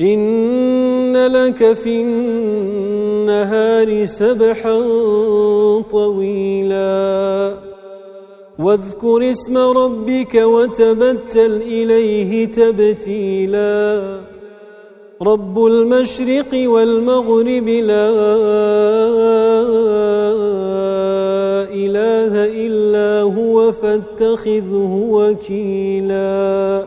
إن لك في النهار سبحا طويلا. واذكر اسم ربك وتبتل إليه تبتيلا. رب المشرق والمغرب لا إله إلا هو فاتخذه وكيلا.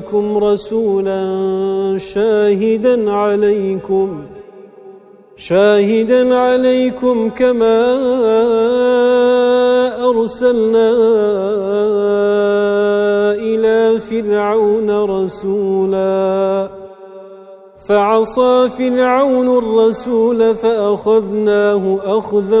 إليكم رسولا شاهدا عليكم شاهدا عليكم كما أرسلنا إلى فرعون رسولا. فعصى فرعون الرسول فأخذناه أخذا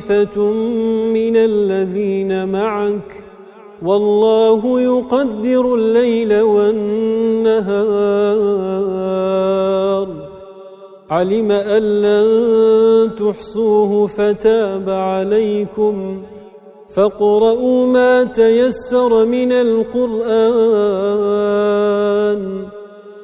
وطائفة من الذين معك والله يقدر الليل والنهار. علم أن لن تحصوه فتاب عليكم. فاقرؤوا ما تيسر من القرآن.